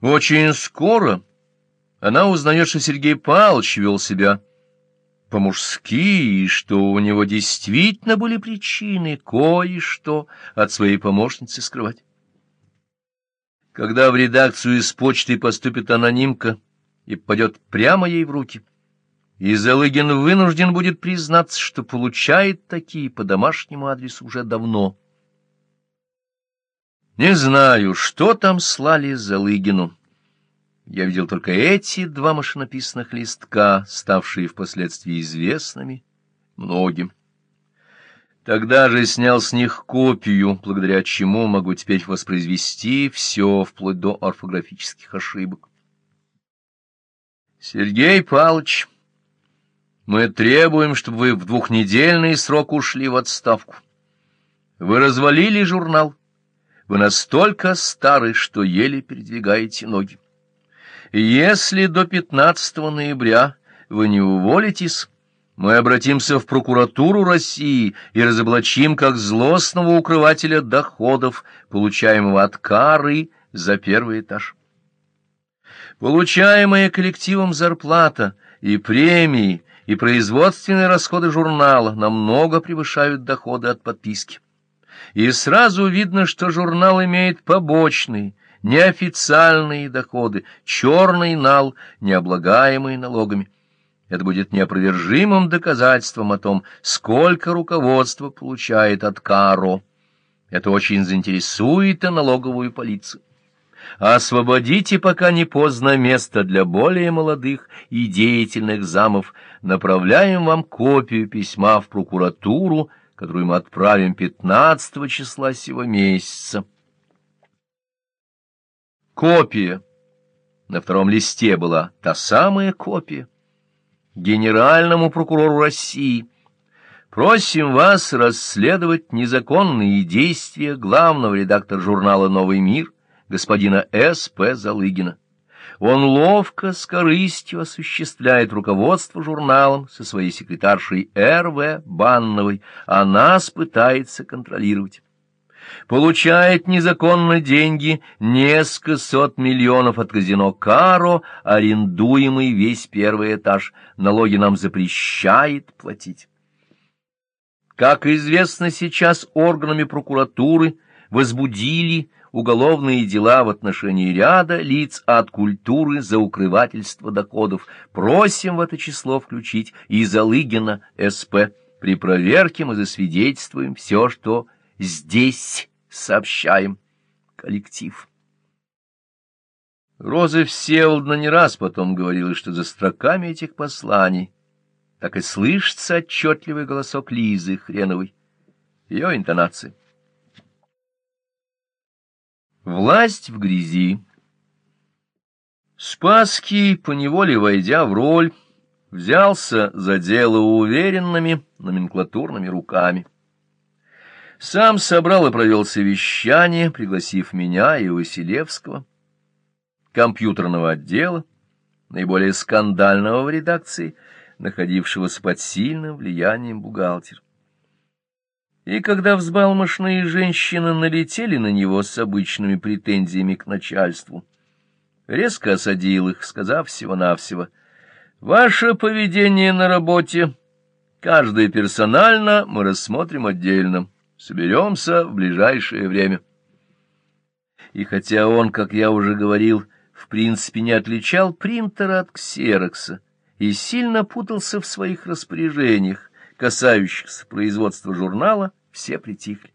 Очень скоро она узнает, что Сергей Павлович вел себя по-мужски, и что у него действительно были причины кое-что от своей помощницы скрывать. Когда в редакцию из почты поступит анонимка и попадет прямо ей в руки, и Залыгин вынужден будет признаться, что получает такие по домашнему адресу уже давно. Не знаю, что там слали Залыгину. Я видел только эти два машинописных листка, ставшие впоследствии известными многим. Тогда же снял с них копию, благодаря чему могу теперь воспроизвести все, вплоть до орфографических ошибок. Сергей Павлович, мы требуем, чтобы вы в двухнедельный срок ушли в отставку. Вы развалили журнал. Вы настолько стары, что еле передвигаете ноги. Если до 15 ноября вы не уволитесь, мы обратимся в прокуратуру России и разоблачим как злостного укрывателя доходов, получаемого от кары за первый этаж. Получаемая коллективом зарплата и премии и производственные расходы журнала намного превышают доходы от подписки и сразу видно, что журнал имеет побочные, неофициальные доходы, черный нал, необлагаемый налогами. Это будет неопровержимым доказательством о том, сколько руководство получает от КАРО. Это очень заинтересует и налоговую полицию. Освободите, пока не поздно, место для более молодых и деятельных замов. Направляем вам копию письма в прокуратуру которую мы отправим 15 числа сего месяца. Копия. На втором листе была та самая копия. Генеральному прокурору России. Просим вас расследовать незаконные действия главного редактора журнала «Новый мир» господина С.П. Залыгина. Он ловко, с корыстью осуществляет руководство журналом со своей секретаршей Р.В. Банновой, а нас пытается контролировать. Получает незаконно деньги несколько сот миллионов от казино «Каро», арендуемый весь первый этаж. Налоги нам запрещает платить. Как известно сейчас органами прокуратуры возбудили уголовные дела в отношении ряда лиц от культуры за укрывательство доходов. Просим в это число включить и Залыгина СП. При проверке мы засвидетельствуем все, что здесь сообщаем. Коллектив. Роза Всеволодна не раз потом говорила, что за строками этих посланий так и слышится отчетливый голосок Лизы Хреновой, ее интонации. Власть в грязи. Спасский, поневоле войдя в роль, взялся за дело уверенными номенклатурными руками. Сам собрал и провел совещание, пригласив меня и Василевского, компьютерного отдела, наиболее скандального в редакции, находившегося под сильным влиянием бухгалтера. И когда взбалмошные женщины налетели на него с обычными претензиями к начальству, резко осадил их, сказав всего-навсего, «Ваше поведение на работе, каждое персонально мы рассмотрим отдельно, соберемся в ближайшее время». И хотя он, как я уже говорил, в принципе не отличал принтера от ксерокса и сильно путался в своих распоряжениях, касающихся производства журнала, все притихли.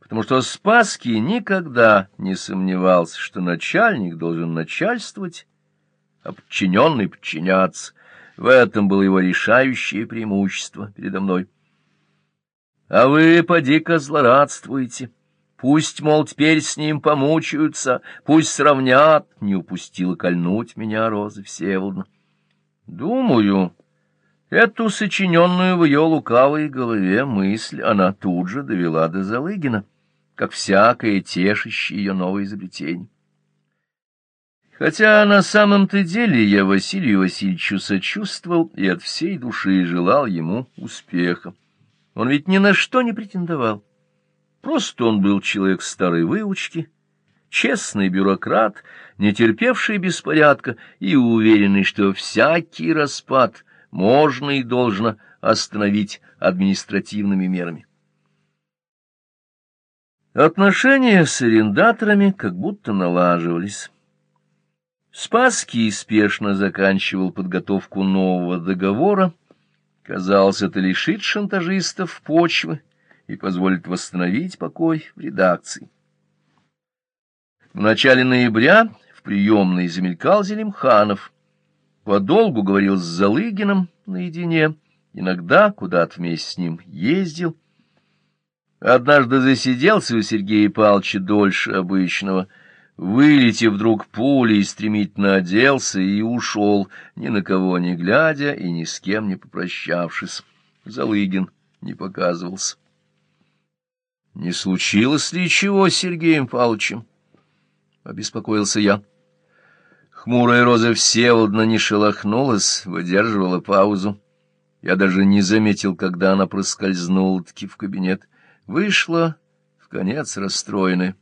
Потому что Спасский никогда не сомневался, что начальник должен начальствовать, а подчиненный подчиняться. В этом было его решающее преимущество передо мной. А вы, поди-ка, злорадствуете. Пусть, мол, теперь с ним помучаются, пусть сравнят. Не упустила кольнуть меня Роза Всеволодна. Думаю... Эту сочиненную в ее лукавой голове мысль она тут же довела до Залыгина, как всякое тешащее ее новое изобретение. Хотя на самом-то деле я Василию Васильевичу сочувствовал и от всей души желал ему успеха. Он ведь ни на что не претендовал. Просто он был человек старой выучки, честный бюрократ, не терпевший беспорядка и уверенный, что всякий распад можно и должно остановить административными мерами. Отношения с арендаторами как будто налаживались. Спасский спешно заканчивал подготовку нового договора. Казалось, это лишит шантажистов почвы и позволит восстановить покой в редакции. В начале ноября в приемной замелькал Зелимханов. Подолгу говорил с Залыгиным наедине, иногда куда-то вместе с ним ездил. Однажды засиделся у Сергея Павловича дольше обычного — Вылетев вдруг пулей, стремительно оделся и ушел, ни на кого не глядя и ни с кем не попрощавшись. Залыгин не показывался. Не случилось ли чего с Сергеем Павловичем? Обеспокоился я. Хмурая роза Всеволодна не шелохнулась, выдерживала паузу. Я даже не заметил, когда она проскользнула-таки в кабинет. Вышла, в конец расстроенная.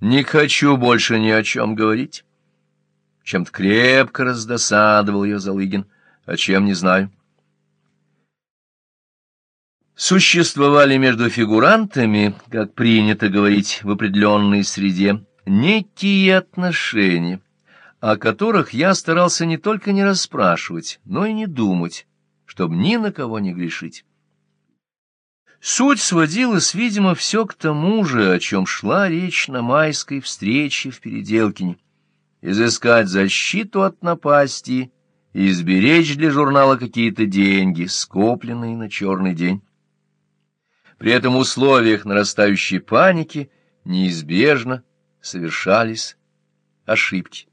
Не хочу больше ни о чем говорить. Чем-то крепко раздосадовал ее Залыгин, о чем не знаю. Существовали между фигурантами, как принято говорить в определенной среде, некие отношения, о которых я старался не только не расспрашивать, но и не думать, чтобы ни на кого не грешить. Суть сводилась, видимо, все к тому же, о чем шла речь на майской встрече в Переделкине. Изыскать защиту от напасти и изберечь для журнала какие-то деньги, скопленные на черный день. При этом условиях нарастающей паники неизбежно совершались ошибки.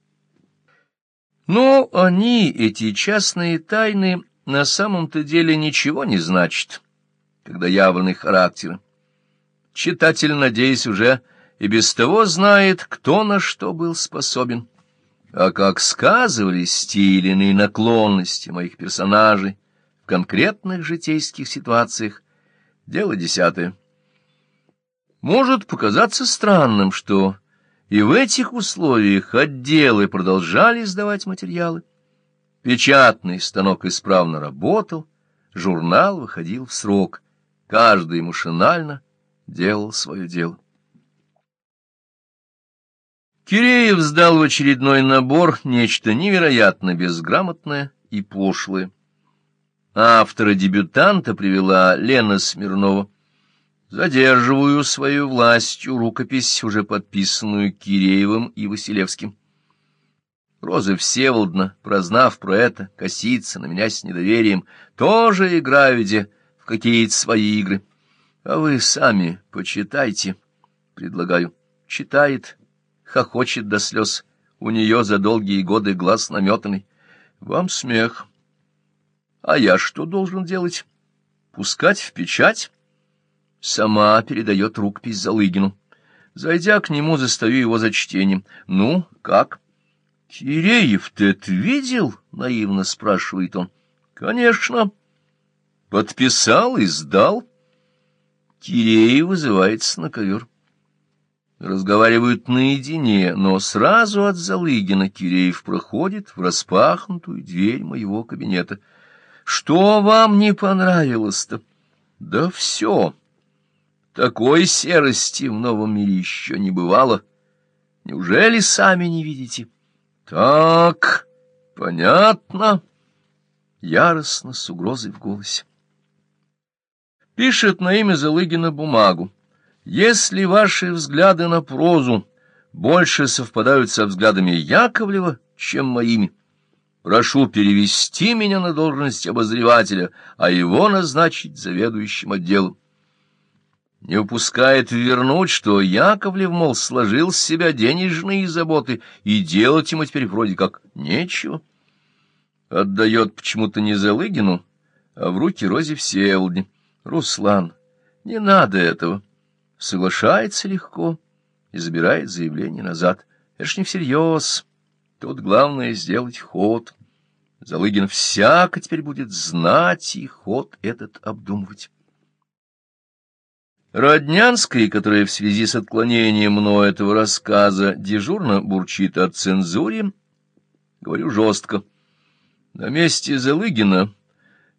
Но они, эти частные тайны, на самом-то деле ничего не значат когда явлены характеры. Читатель, надеюсь, уже и без того знает, кто на что был способен, а как сказывались те наклонности моих персонажей в конкретных житейских ситуациях, дело десятое. Может показаться странным, что и в этих условиях отделы продолжали сдавать материалы. Печатный станок исправно работал, журнал выходил в срок — Каждый машинально делал свое дело. Киреев сдал в очередной набор нечто невероятно безграмотное и пошлое. Автора-дебютанта привела Лена Смирнова. Задерживаю свою властью рукопись, уже подписанную Киреевым и Василевским. Роза Всеволодна, прознав про это, косится на меня с недоверием, тоже играю, где какие-то свои игры. А вы сами почитайте, предлагаю. Читает, хохочет до слез. У нее за долгие годы глаз наметанный. Вам смех. А я что должен делать? Пускать в печать? Сама передает рукопись Залыгину. Зайдя к нему, застаю его за чтением. Ну, как? Киреев, ты это видел? Наивно спрашивает он. Конечно. Подписал и сдал. Киреев вызывается на ковер. Разговаривают наедине, но сразу от Залыгина Киреев проходит в распахнутую дверь моего кабинета. Что вам не понравилось-то? Да все. Такой серости в новом мире еще не бывало. Неужели сами не видите? Так, понятно. Яростно, с угрозой в голосе. Пишет на имя Залыгина бумагу. Если ваши взгляды на прозу больше совпадают со взглядами Яковлева, чем моими, прошу перевести меня на должность обозревателя, а его назначить заведующим отделом. Не упускает вернуть, что Яковлев, мол, сложил с себя денежные заботы, и делать ему теперь вроде как нечего. Отдает почему-то не Залыгину, а в руки Розе Всеволодне. Руслан, не надо этого. Соглашается легко и забирает заявление назад. Это ж не всерьез. Тут главное сделать ход. Залыгин всяко теперь будет знать и ход этот обдумывать. Роднянской, которая в связи с отклонением мною этого рассказа дежурно бурчит о цензуре, говорю жестко. На месте Залыгина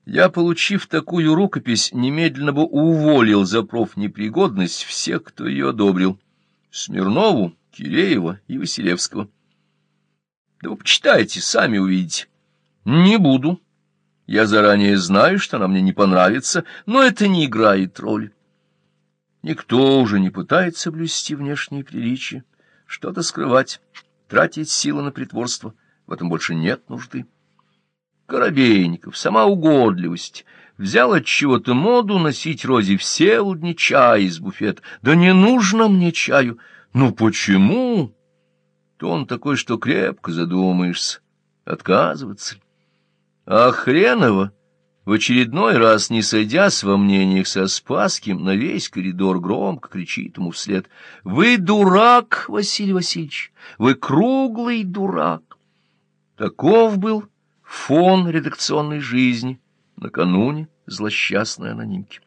я, получив такую рукопись, немедленно бы уволил за профнепригодность всех, кто ее одобрил. Смирнову, Киреева и Василевского. Да вы почитайте, сами увидите. Не буду. Я заранее знаю, что она мне не понравится, но это не играет роли. Никто уже не пытается блюсти внешние приличия, что-то скрывать, тратить силы на притворство. В этом больше нет нужды. Коробейников, сама угодливость, взял от чего-то моду носить Розе Всеволодне чай из буфета. Да не нужно мне чаю. Ну почему? То он такой, что крепко задумаешься. Отказываться. А Хренова, в очередной раз не сойдясь во мнениях со Спасским, на весь коридор громко кричит ему вслед. «Вы дурак, Василий Васильевич! Вы круглый дурак!» Таков был фон редакционной жизни накануне злосчастной анонимки.